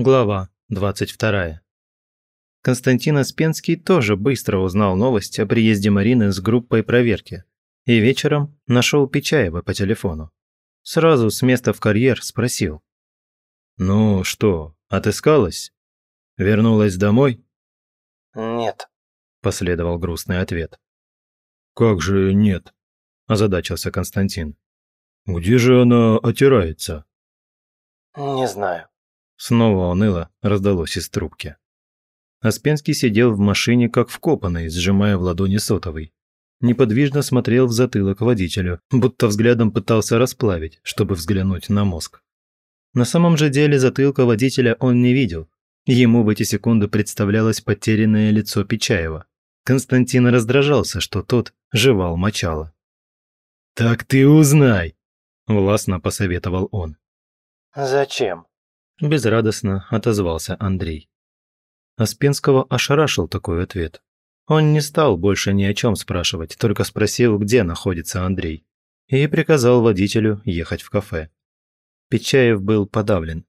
Глава 22. Константин Аспенский тоже быстро узнал новость о приезде Марины с группой проверки и вечером нашел Печаева по телефону. Сразу с места в карьер спросил. «Ну что, отыскалась? Вернулась домой?» «Нет», – последовал грустный ответ. «Как же нет?» – озадачился Константин. «Где же она отирается?» «Не знаю». Снова уныло раздалось из трубки. Аспенский сидел в машине как вкопанный, сжимая в ладони сотовый. Неподвижно смотрел в затылок водителю, будто взглядом пытался расплавить, чтобы взглянуть на мозг. На самом же деле затылка водителя он не видел. Ему в эти секунды представлялось потерянное лицо Печаева. Константин раздражался, что тот жевал мочало. «Так ты узнай!» – властно посоветовал он. «Зачем?» Безрадостно отозвался Андрей. Аспенского ошарашил такой ответ. Он не стал больше ни о чем спрашивать, только спросил, где находится Андрей, и приказал водителю ехать в кафе. Печаев был подавлен.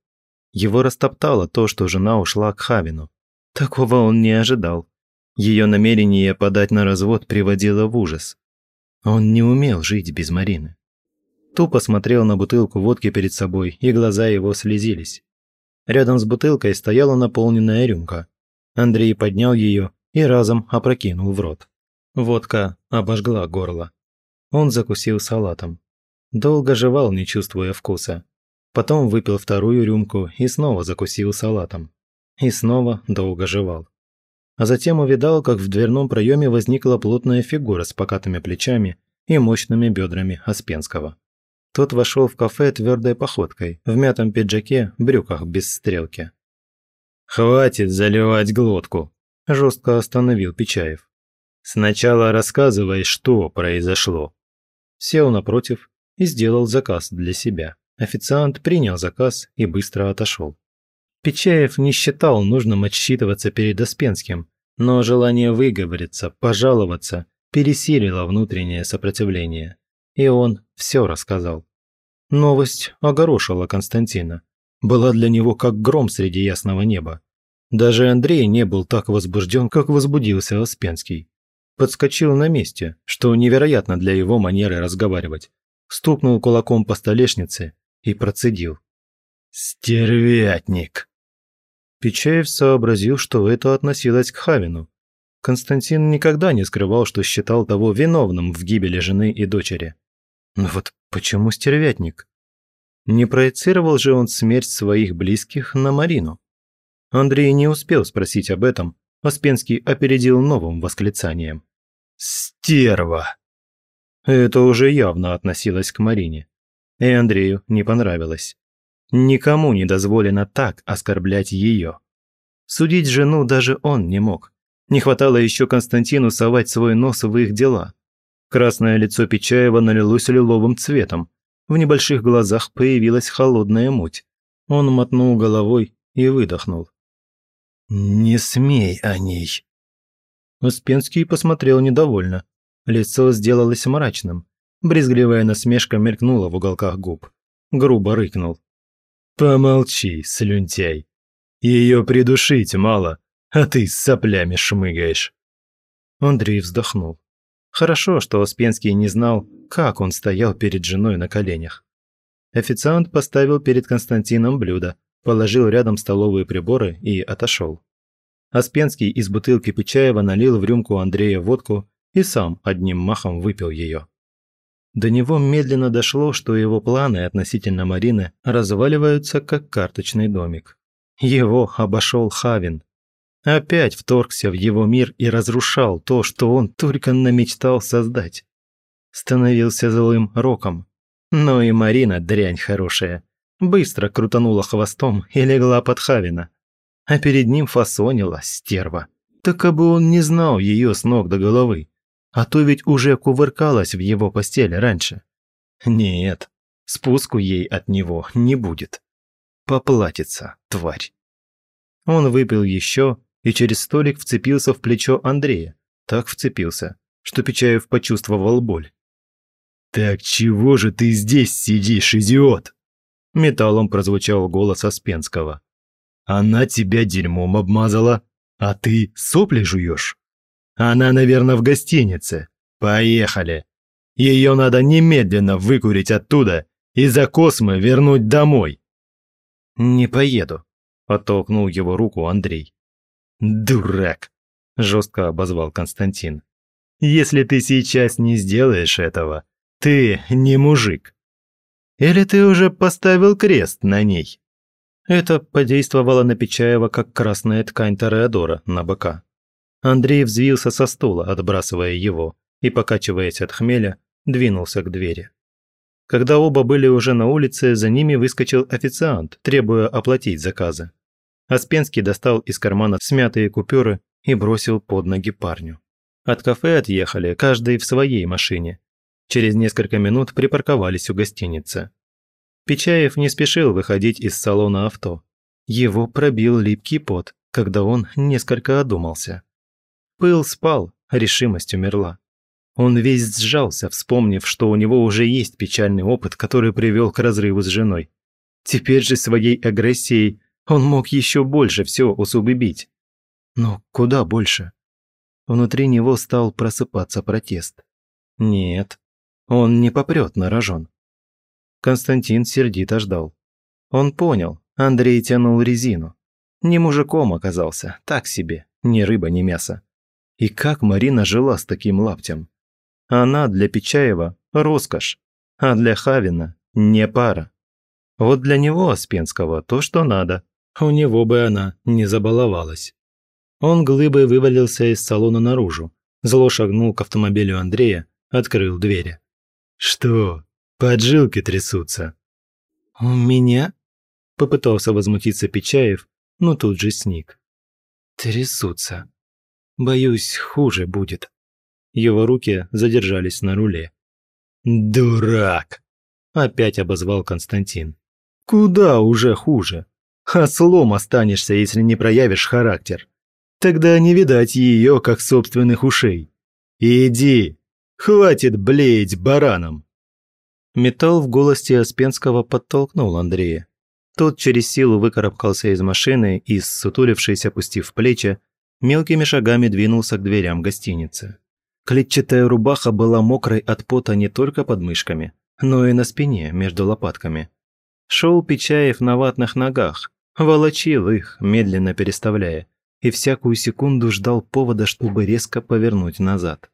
Его растоптало то, что жена ушла к Хавину. Такого он не ожидал. Ее намерение подать на развод приводило в ужас. Он не умел жить без Марины. Тупо смотрел на бутылку водки перед собой, и глаза его слезились. Рядом с бутылкой стояла наполненная рюмка. Андрей поднял ее и разом опрокинул в рот. Водка обожгла горло. Он закусил салатом. Долго жевал, не чувствуя вкуса. Потом выпил вторую рюмку и снова закусил салатом. И снова долго жевал. А затем увидал, как в дверном проеме возникла плотная фигура с покатыми плечами и мощными бедрами Аспенского. Тот вошел в кафе твердой походкой, в мятом пиджаке, брюках без стрелки. «Хватит заливать глотку!» – жестко остановил Печаев. «Сначала рассказывай, что произошло». Сел напротив и сделал заказ для себя. Официант принял заказ и быстро отошел. Печаев не считал нужным отсчитываться перед Оспенским, но желание выговориться, пожаловаться пересилило внутреннее сопротивление и он все рассказал. Новость огорошила Константина. Была для него как гром среди ясного неба. Даже Андрей не был так возбужден, как возбудился Оспенский. Подскочил на месте, что невероятно для его манеры разговаривать. Стукнул кулаком по столешнице и процедил. «Стервятник!» Печаев сообразил, что это относилось к Хавину. Константин никогда не скрывал, что считал того виновным в гибели жены и дочери. Но вот почему стервятник? Не проецировал же он смерть своих близких на Марину? Андрей не успел спросить об этом, Оспенский опередил новым восклицанием. «Стерва!» Это уже явно относилось к Марине. И Андрею не понравилось. Никому не дозволено так оскорблять ее. Судить жену даже он не мог. Не хватало еще Константину совать свой нос в их дела. Красное лицо Печаева налилось лиловым цветом. В небольших глазах появилась холодная муть. Он мотнул головой и выдохнул. «Не смей о ней!» Успенский посмотрел недовольно. Лицо сделалось мрачным. Брезгливая насмешка мелькнула в уголках губ. Грубо рыкнул. «Помолчи, слюнтяй. Ее придушить мало, а ты с соплями шмыгаешь». Андрей вздохнул. Хорошо, что Успенский не знал, как он стоял перед женой на коленях. Официант поставил перед Константином блюдо, положил рядом столовые приборы и отошел. Аспенский из бутылки Печаева налил в рюмку Андрея водку и сам одним махом выпил ее. До него медленно дошло, что его планы относительно Марины разваливаются как карточный домик. Его обошел Хавин, Опять вторгся в его мир и разрушал то, что он только намечтал создать. Становился злым роком. Но и Марина, дрянь хорошая, быстро крутанула хвостом и легла под Хавина. А перед ним фасонила стерва. Так бы он не знал ее с ног до головы. А то ведь уже кувыркалась в его постели раньше. Нет, спуску ей от него не будет. Поплатится, тварь. Он выпил еще и через столик вцепился в плечо Андрея. Так вцепился, что Печаев почувствовал боль. «Так чего же ты здесь сидишь, идиот?» Металлом прозвучал голос Аспенского. Она тебя дерьмом обмазала, а ты сопли жуешь? Она, наверное, в гостинице. Поехали. Ее надо немедленно выкурить оттуда и за космы вернуть домой. Не поеду, оттолкнул его руку Андрей. Дурак, жестко обозвал Константин. Если ты сейчас не сделаешь этого, ты не мужик. Или ты уже поставил крест на ней? Это подействовало на Печаева, как красная ткань Тореадора на бока. Андрей взвился со стула, отбрасывая его, и, покачиваясь от хмеля, двинулся к двери. Когда оба были уже на улице, за ними выскочил официант, требуя оплатить заказы. Аспенский достал из кармана смятые купюры и бросил под ноги парню. От кафе отъехали, каждый в своей машине. Через несколько минут припарковались у гостиницы. Печаев не спешил выходить из салона авто. Его пробил липкий пот, когда он несколько одумался. Пыл спал, решимость умерла. Он весь сжался, вспомнив, что у него уже есть печальный опыт, который привел к разрыву с женой. Теперь же своей агрессией он мог еще больше все усугубить. Но куда больше? Внутри него стал просыпаться протест. Нет, он не попрет на рожон. Константин сердито ждал. Он понял, Андрей тянул резину. Не мужиком оказался, так себе, ни рыба, ни мясо. И как Марина жила с таким лаптем? Она для Печаева – роскошь, а для Хавина – не пара. Вот для него, Аспенского, то, что надо. У него бы она не забаловалась. Он глыбой вывалился из салона наружу, зло шагнул к автомобилю Андрея, открыл двери. «Что, поджилки трясутся?» «У меня?» – попытался возмутиться Печаев, но тут же сник. «Трясутся. Боюсь, хуже будет». Его руки задержались на руле. «Дурак!» – опять обозвал Константин. «Куда уже хуже? Ослом останешься, если не проявишь характер. Тогда не видать ее, как собственных ушей. Иди, хватит блеять бараном!» Металл в голосе Оспенского подтолкнул Андрея. Тот через силу выкарабкался из машины и, ссутулившись, опустив плечи, мелкими шагами двинулся к дверям гостиницы. Клетчатая рубаха была мокрой от пота не только под мышками, но и на спине, между лопатками. Шел Печаев на ватных ногах, волочил их, медленно переставляя, и всякую секунду ждал повода, чтобы резко повернуть назад.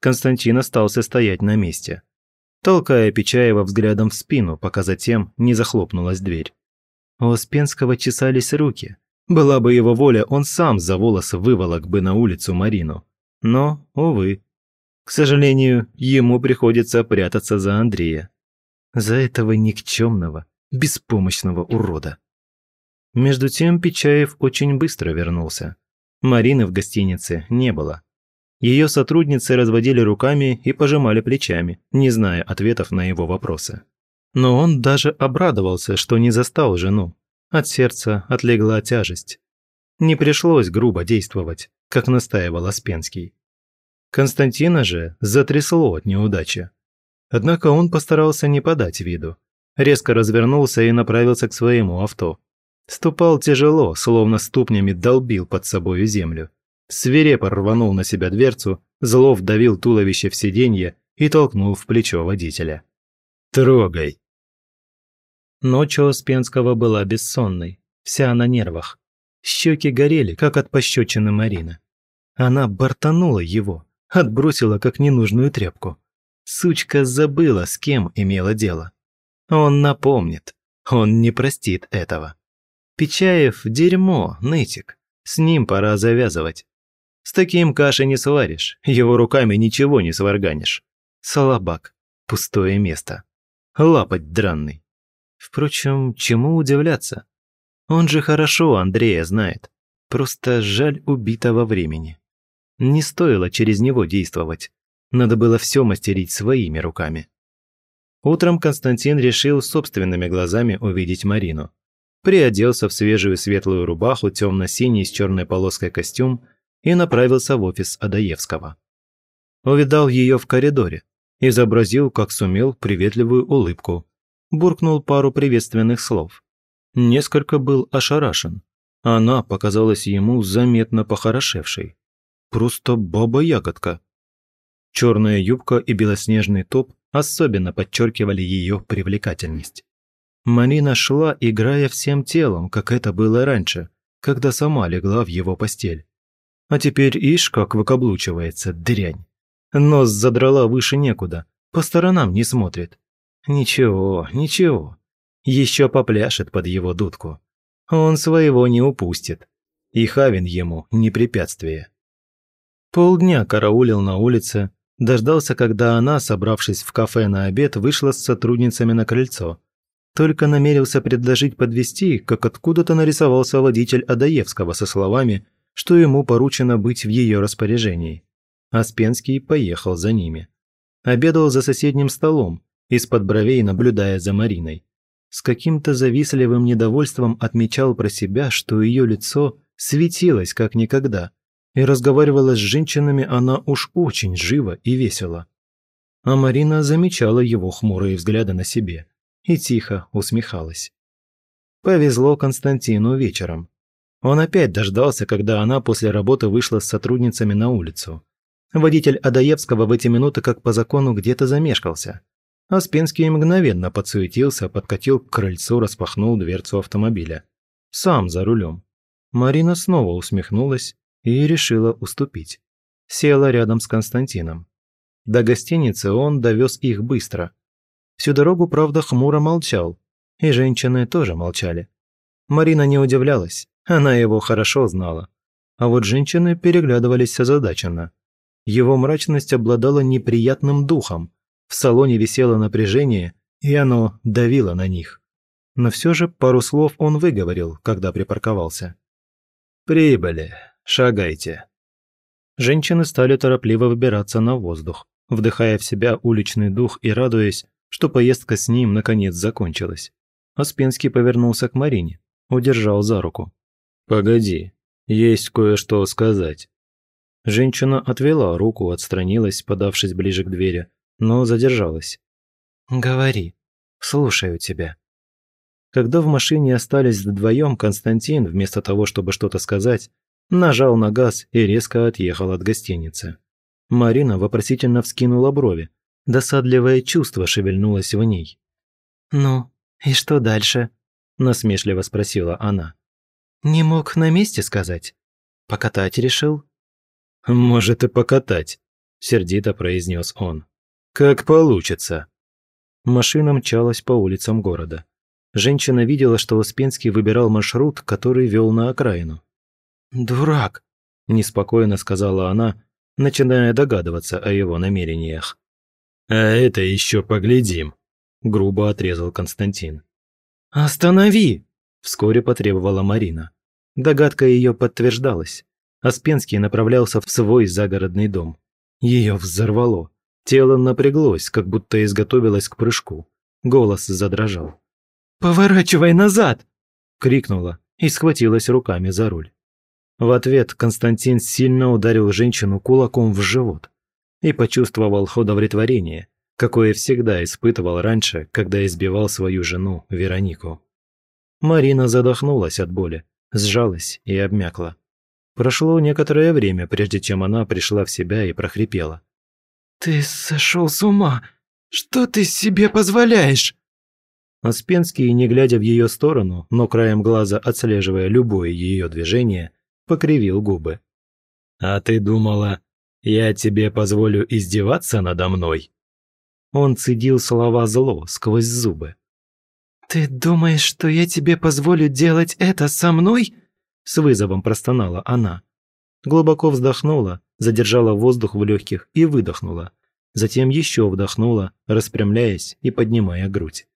Константин остался стоять на месте, толкая Печаева взглядом в спину, пока затем не захлопнулась дверь. У Успенского чесались руки. Была бы его воля, он сам за волосы выволок бы на улицу Марину. Но, увы. К сожалению, ему приходится прятаться за Андрея. За этого никчемного, беспомощного урода. Между тем Печаев очень быстро вернулся. Марины в гостинице не было. Ее сотрудницы разводили руками и пожимали плечами, не зная ответов на его вопросы. Но он даже обрадовался, что не застал жену. От сердца отлегла тяжесть. Не пришлось грубо действовать как настаивал Аспенский. Константина же затрясло от неудачи. Однако он постарался не подать виду. Резко развернулся и направился к своему авто. Ступал тяжело, словно ступнями долбил под собою землю. Свирепо рванул на себя дверцу, зло вдавил туловище в сиденье и толкнул в плечо водителя. «Трогай!» Ночь Успенского была бессонной, вся на нервах. Щеки горели, как от пощечины Марина. Она бортанула его, отбросила как ненужную тряпку. Сучка забыла, с кем имела дело. Он напомнит, он не простит этого. Печаев – дерьмо, нытик. С ним пора завязывать. С таким каши не сваришь, его руками ничего не сварганишь. Слабак, пустое место. Лапать дранный. Впрочем, чему удивляться? Он же хорошо Андрея знает. Просто жаль убитого времени. Не стоило через него действовать. Надо было все мастерить своими руками. Утром Константин решил собственными глазами увидеть Марину. Приоделся в свежую светлую рубаху, темно-синий с черной полоской костюм и направился в офис Адаевского. Увидал ее в коридоре, изобразил, как сумел, приветливую улыбку, буркнул пару приветственных слов несколько был ошарашен. Она показалась ему заметно похорошевшей. Просто баба-ягодка. Черная юбка и белоснежный топ особенно подчеркивали ее привлекательность. Марина шла, играя всем телом, как это было раньше, когда сама легла в его постель. А теперь ишь как выкаблучивается, дрянь. Нос задрала выше некуда, по сторонам не смотрит. Ничего, ничего. Еще попляшет под его дудку. Он своего не упустит. И Хавин ему не препятствие. Полдня караулил на улице, дождался, когда она, собравшись в кафе на обед, вышла с сотрудницами на крыльцо. Только намерился предложить подвести, как откуда-то нарисовался водитель Адаевского со словами, что ему поручено быть в ее распоряжении. Аспенский поехал за ними. Обедал за соседним столом, из-под бровей наблюдая за Мариной. С каким-то завистливым недовольством отмечал про себя, что ее лицо светилось как никогда, и разговаривала с женщинами она уж очень живо и весело. А Марина замечала его хмурые взгляды на себе и тихо усмехалась. Повезло Константину вечером. Он опять дождался, когда она после работы вышла с сотрудницами на улицу. Водитель Адаевского в эти минуты как по закону где-то замешкался. Аспенский мгновенно подсуетился, подкатил к крыльцу, распахнул дверцу автомобиля. Сам за рулем. Марина снова усмехнулась и решила уступить. Села рядом с Константином. До гостиницы он довез их быстро. Всю дорогу, правда, хмуро молчал. И женщины тоже молчали. Марина не удивлялась, она его хорошо знала. А вот женщины переглядывались озадаченно. Его мрачность обладала неприятным духом. В салоне висело напряжение, и оно давило на них. Но все же пару слов он выговорил, когда припарковался. «Прибыли. Шагайте». Женщины стали торопливо выбираться на воздух, вдыхая в себя уличный дух и радуясь, что поездка с ним наконец закончилась. Оспенский повернулся к Марине, удержал за руку. «Погоди, есть кое-что сказать». Женщина отвела руку, отстранилась, подавшись ближе к двери, но задержалась. «Говори, слушаю тебя». Когда в машине остались вдвоем, Константин, вместо того, чтобы что-то сказать, нажал на газ и резко отъехал от гостиницы. Марина вопросительно вскинула брови. Досадливое чувство шевельнулось в ней. «Ну, и что дальше?» – насмешливо спросила она. «Не мог на месте сказать? Покатать решил?» «Может и покатать», – сердито произнес он. «Как получится». Машина мчалась по улицам города. Женщина видела, что Успенский выбирал маршрут, который вел на окраину. «Дурак!» – неспокойно сказала она, начиная догадываться о его намерениях. «А это еще поглядим», – грубо отрезал Константин. «Останови!» – вскоре потребовала Марина. Догадка ее подтверждалась. Аспенский направлялся в свой загородный дом. Ее взорвало. Тело напряглось, как будто изготовилось к прыжку. Голос задрожал. «Поворачивай назад!» – крикнула и схватилась руками за руль. В ответ Константин сильно ударил женщину кулаком в живот и почувствовал удовлетворение, какое всегда испытывал раньше, когда избивал свою жену Веронику. Марина задохнулась от боли, сжалась и обмякла. Прошло некоторое время, прежде чем она пришла в себя и прохрипела. «Ты сошел с ума! Что ты себе позволяешь?» Оспенский, не глядя в ее сторону, но краем глаза отслеживая любое ее движение, покривил губы. «А ты думала, я тебе позволю издеваться надо мной?» Он цедил слова зло сквозь зубы. «Ты думаешь, что я тебе позволю делать это со мной?» С вызовом простонала она. Глубоко вздохнула, задержала воздух в легких и выдохнула. Затем еще вдохнула, распрямляясь и поднимая грудь.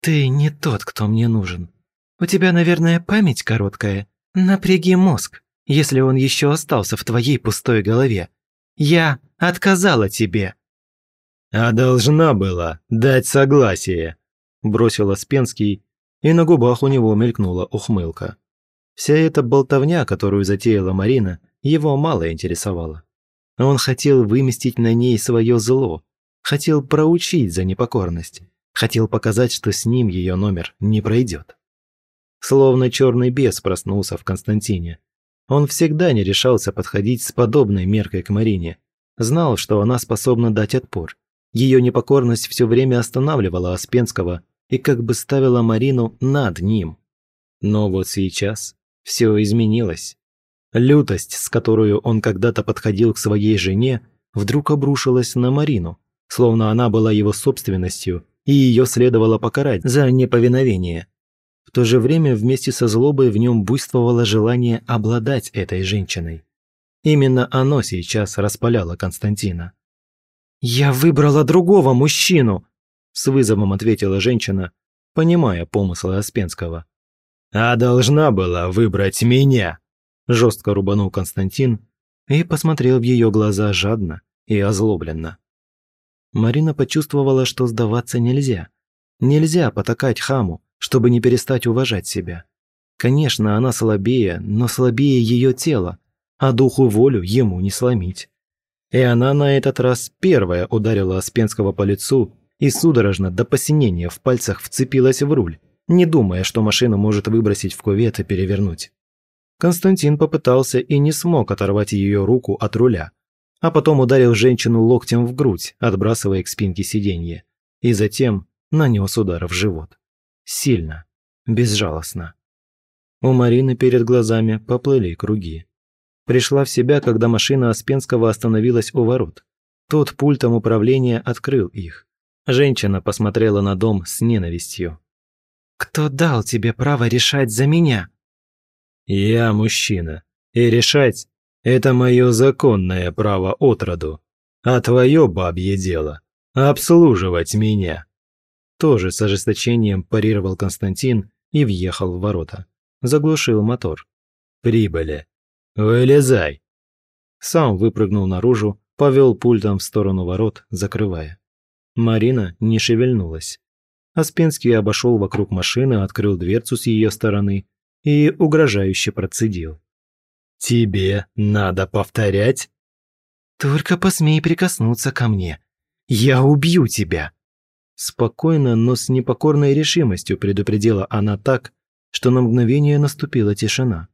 «Ты не тот, кто мне нужен. У тебя, наверное, память короткая. Напряги мозг, если он еще остался в твоей пустой голове. Я отказала тебе». «А должна была дать согласие», – бросил Спенский, и на губах у него мелькнула ухмылка. Вся эта болтовня, которую затеяла Марина, его мало интересовала. Он хотел выместить на ней свое зло, хотел проучить за непокорность, хотел показать, что с ним ее номер не пройдет. Словно черный бес проснулся в Константине. Он всегда не решался подходить с подобной меркой к Марине. Знал, что она способна дать отпор. Ее непокорность все время останавливала Аспенского и как бы ставила Марину над ним. Но вот сейчас все изменилось. Лютость, с которой он когда-то подходил к своей жене, вдруг обрушилась на Марину, словно она была его собственностью, и ее следовало покарать за неповиновение. В то же время вместе со злобой в нем буйствовало желание обладать этой женщиной. Именно оно сейчас распаляло Константина. «Я выбрала другого мужчину!» с вызовом ответила женщина, понимая помыслы Аспенского. «А должна была выбрать меня!» жестко рубанул Константин и посмотрел в ее глаза жадно и озлобленно. Марина почувствовала, что сдаваться нельзя. Нельзя потакать хаму, чтобы не перестать уважать себя. Конечно, она слабее, но слабее ее тело, а духу волю ему не сломить. И она на этот раз первая ударила Аспенского по лицу и судорожно до посинения в пальцах вцепилась в руль, не думая, что машину может выбросить в кувет и перевернуть. Константин попытался и не смог оторвать ее руку от руля, а потом ударил женщину локтем в грудь, отбрасывая к спинке сиденья, и затем нанес удар в живот. Сильно, безжалостно. У Марины перед глазами поплыли круги. Пришла в себя, когда машина Аспенского остановилась у ворот. Тот пультом управления открыл их. Женщина посмотрела на дом с ненавистью. «Кто дал тебе право решать за меня?» «Я мужчина, и решать – это мое законное право отроду, а твое бабье дело – обслуживать меня». Тоже с ожесточением парировал Константин и въехал в ворота. Заглушил мотор. «Прибыли. Вылезай!» Сам выпрыгнул наружу, повел пультом в сторону ворот, закрывая. Марина не шевельнулась. Аспенский обошел вокруг машины, открыл дверцу с ее стороны и угрожающе процедил. «Тебе надо повторять?» «Только посмей прикоснуться ко мне. Я убью тебя!» Спокойно, но с непокорной решимостью предупредила она так, что на мгновение наступила тишина.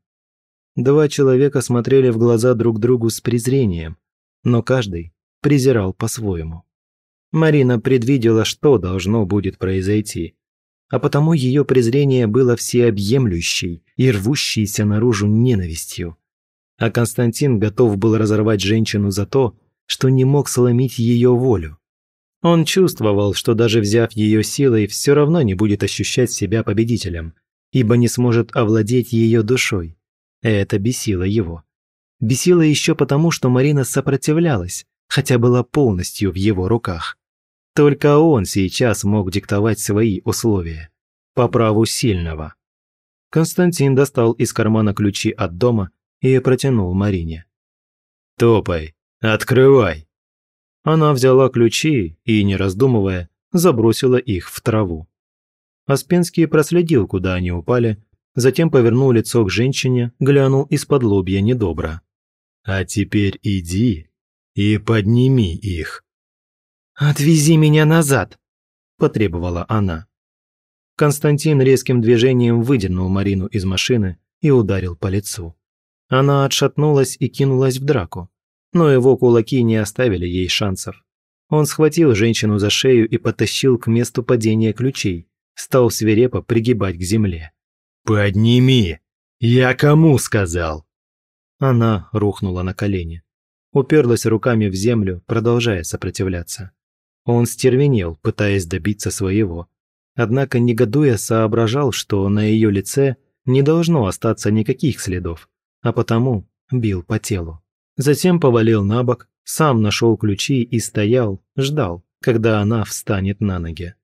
Два человека смотрели в глаза друг другу с презрением, но каждый презирал по-своему. Марина предвидела, что должно будет произойти, а потому ее презрение было всеобъемлющей и рвущейся наружу ненавистью. А Константин готов был разорвать женщину за то, что не мог сломить ее волю. Он чувствовал, что даже взяв ее силой, все равно не будет ощущать себя победителем, ибо не сможет овладеть ее душой. Это бесило его. Бесило еще потому, что Марина сопротивлялась, хотя была полностью в его руках. Только он сейчас мог диктовать свои условия. По праву сильного. Константин достал из кармана ключи от дома и протянул Марине. «Топай, открывай!» Она взяла ключи и, не раздумывая, забросила их в траву. Аспенский проследил, куда они упали, затем повернул лицо к женщине, глянул из-под лобья недобро. «А теперь иди и подними их». «Отвези меня назад!» – потребовала она. Константин резким движением выдернул Марину из машины и ударил по лицу. Она отшатнулась и кинулась в драку, но его кулаки не оставили ей шансов. Он схватил женщину за шею и потащил к месту падения ключей, стал свирепо пригибать к земле. «Подними! Я кому сказал?» Она рухнула на колени, уперлась руками в землю, продолжая сопротивляться. Он стервенел, пытаясь добиться своего. Однако, негодуя, соображал, что на ее лице не должно остаться никаких следов, а потому бил по телу. Затем повалил на бок, сам нашел ключи и стоял, ждал, когда она встанет на ноги.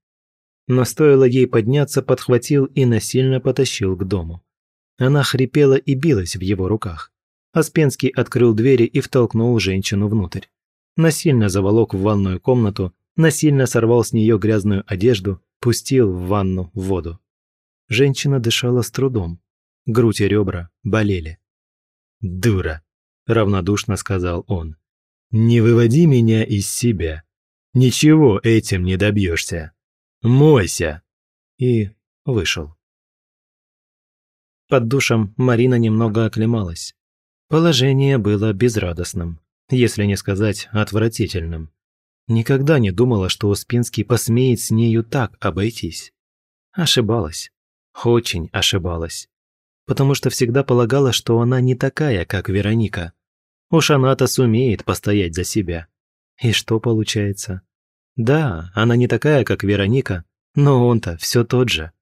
Но стоило ей подняться, подхватил и насильно потащил к дому. Она хрипела и билась в его руках. Аспенский открыл двери и втолкнул женщину внутрь. Насильно заволок в ванную комнату насильно сорвал с нее грязную одежду, пустил в ванну воду. Женщина дышала с трудом. Грудь и ребра болели. «Дура!» – равнодушно сказал он. «Не выводи меня из себя. Ничего этим не добьешься. Мойся!» И вышел. Под душем Марина немного оклемалась. Положение было безрадостным, если не сказать отвратительным. Никогда не думала, что Успенский посмеет с нею так обойтись. Ошибалась. Очень ошибалась. Потому что всегда полагала, что она не такая, как Вероника. Уж она-то сумеет постоять за себя. И что получается? Да, она не такая, как Вероника, но он-то все тот же.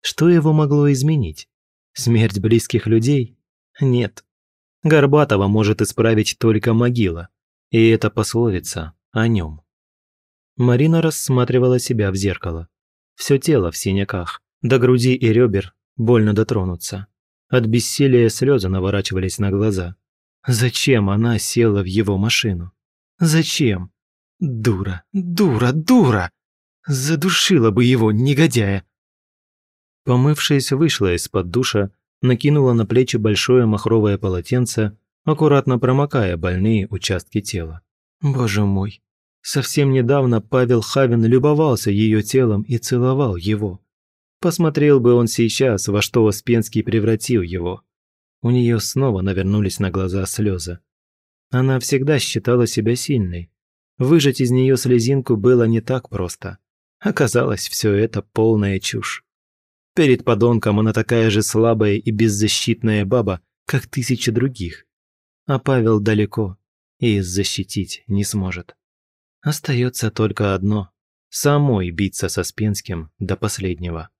Что его могло изменить? Смерть близких людей? Нет. Горбатова может исправить только могила. И это пословица о нем. Марина рассматривала себя в зеркало. Все тело в синяках, до груди и ребер больно дотронуться. От бессилия слезы наворачивались на глаза. Зачем она села в его машину? Зачем? Дура, дура, дура! Задушила бы его, негодяя! Помывшись, вышла из-под душа, накинула на плечи большое махровое полотенце, аккуратно промокая больные участки тела. Боже мой, совсем недавно Павел Хавин любовался ее телом и целовал его. Посмотрел бы он сейчас, во что Оспенский превратил его. У нее снова навернулись на глаза слезы. Она всегда считала себя сильной. Выжать из нее слезинку было не так просто. Оказалось, все это полная чушь. Перед подонком она такая же слабая и беззащитная баба, как тысячи других. А Павел далеко и защитить не сможет. Остается только одно – самой биться со Спенским до последнего.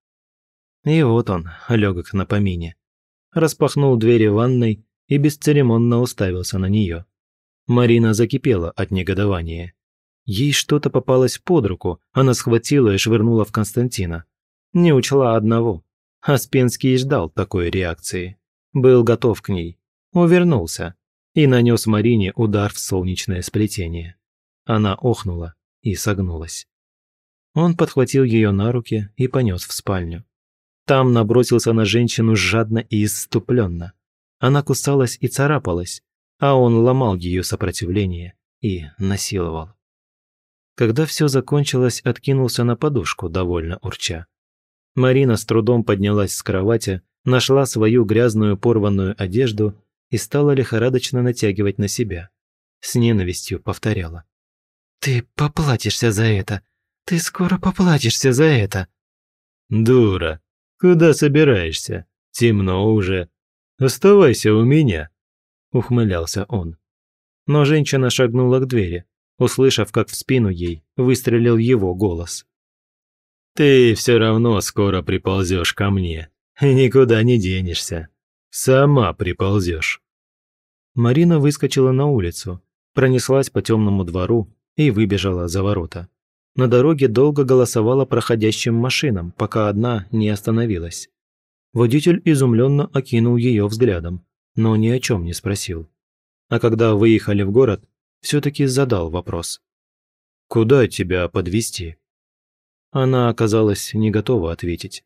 И вот он, легок на помине. Распахнул двери ванной и бесцеремонно уставился на нее. Марина закипела от негодования. Ей что-то попалось под руку, она схватила и швырнула в Константина. Не учла одного. Аспенский ждал такой реакции. Был готов к ней. Увернулся и нанес Марине удар в солнечное сплетение. Она охнула и согнулась. Он подхватил ее на руки и понес в спальню. Там набросился на женщину жадно и исступленно. Она кусалась и царапалась, а он ломал ее сопротивление и насиловал. Когда все закончилось, откинулся на подушку, довольно урча. Марина с трудом поднялась с кровати, нашла свою грязную порванную одежду и стала лихорадочно натягивать на себя. С ненавистью повторяла. «Ты поплатишься за это! Ты скоро поплатишься за это!» «Дура! Куда собираешься? Темно уже. Оставайся у меня!» Ухмылялся он. Но женщина шагнула к двери, услышав, как в спину ей выстрелил его голос. Ты все равно скоро приползешь ко мне. Никуда не денешься. Сама приползешь. Марина выскочила на улицу, пронеслась по темному двору и выбежала за ворота. На дороге долго голосовала проходящим машинам, пока одна не остановилась. Водитель изумленно окинул ее взглядом, но ни о чем не спросил. А когда выехали в город, все-таки задал вопрос. «Куда тебя подвезти? Она оказалась не готова ответить.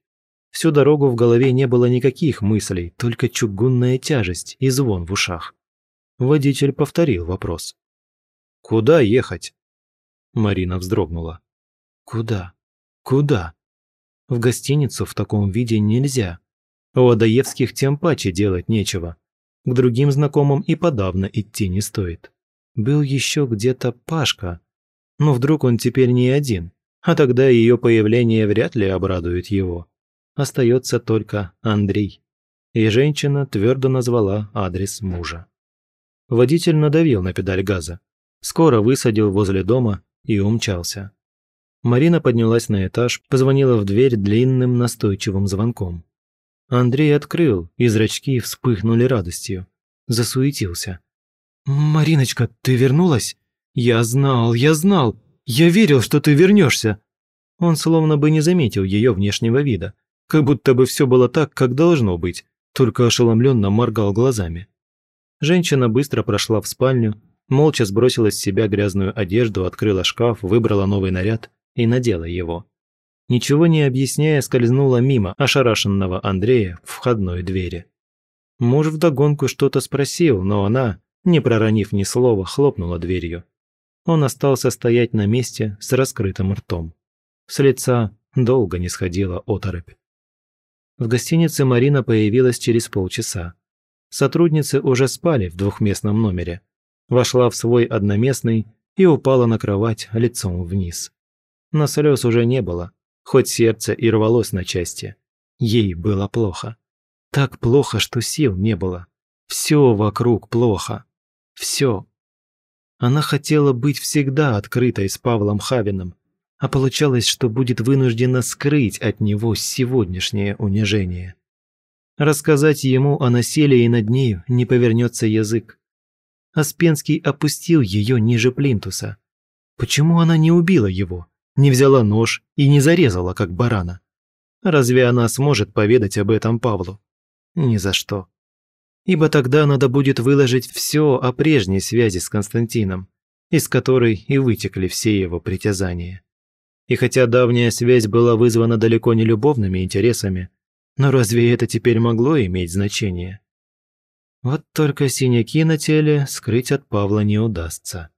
Всю дорогу в голове не было никаких мыслей, только чугунная тяжесть и звон в ушах. Водитель повторил вопрос. «Куда ехать?» Марина вздрогнула. «Куда? Куда?» В гостиницу в таком виде нельзя. У Адаевских тем паче делать нечего. К другим знакомым и подавно идти не стоит. Был еще где-то Пашка. Но вдруг он теперь не один а тогда ее появление вряд ли обрадует его. Остается только Андрей. И женщина твердо назвала адрес мужа. Водитель надавил на педаль газа, скоро высадил возле дома и умчался. Марина поднялась на этаж, позвонила в дверь длинным настойчивым звонком. Андрей открыл, и зрачки вспыхнули радостью. Засуетился. «Мариночка, ты вернулась? Я знал, я знал! Я верил, что ты вернешься. Он словно бы не заметил ее внешнего вида, как будто бы все было так, как должно быть, только ошеломленно моргал глазами. Женщина быстро прошла в спальню, молча сбросила с себя грязную одежду, открыла шкаф, выбрала новый наряд и надела его. Ничего не объясняя, скользнула мимо ошарашенного Андрея в входной двери. Муж вдогонку что-то спросил, но она, не проронив ни слова, хлопнула дверью он остался стоять на месте с раскрытым ртом. С лица долго не сходила оторопь. В гостинице Марина появилась через полчаса. Сотрудницы уже спали в двухместном номере. Вошла в свой одноместный и упала на кровать лицом вниз. Но слез уже не было, хоть сердце и рвалось на части. Ей было плохо. Так плохо, что сил не было. Все вокруг плохо. Все. Она хотела быть всегда открытой с Павлом Хавиным, а получалось, что будет вынуждена скрыть от него сегодняшнее унижение. Рассказать ему о насилии над нею не повернется язык. Аспенский опустил ее ниже плинтуса. Почему она не убила его, не взяла нож и не зарезала, как барана? Разве она сможет поведать об этом Павлу? Ни за что. Ибо тогда надо будет выложить все о прежней связи с Константином, из которой и вытекли все его притязания. И хотя давняя связь была вызвана далеко не любовными интересами, но разве это теперь могло иметь значение? Вот только синяки на теле скрыть от Павла не удастся.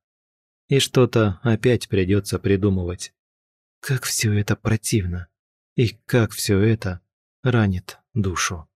И что-то опять придется придумывать. Как все это противно. И как все это ранит душу.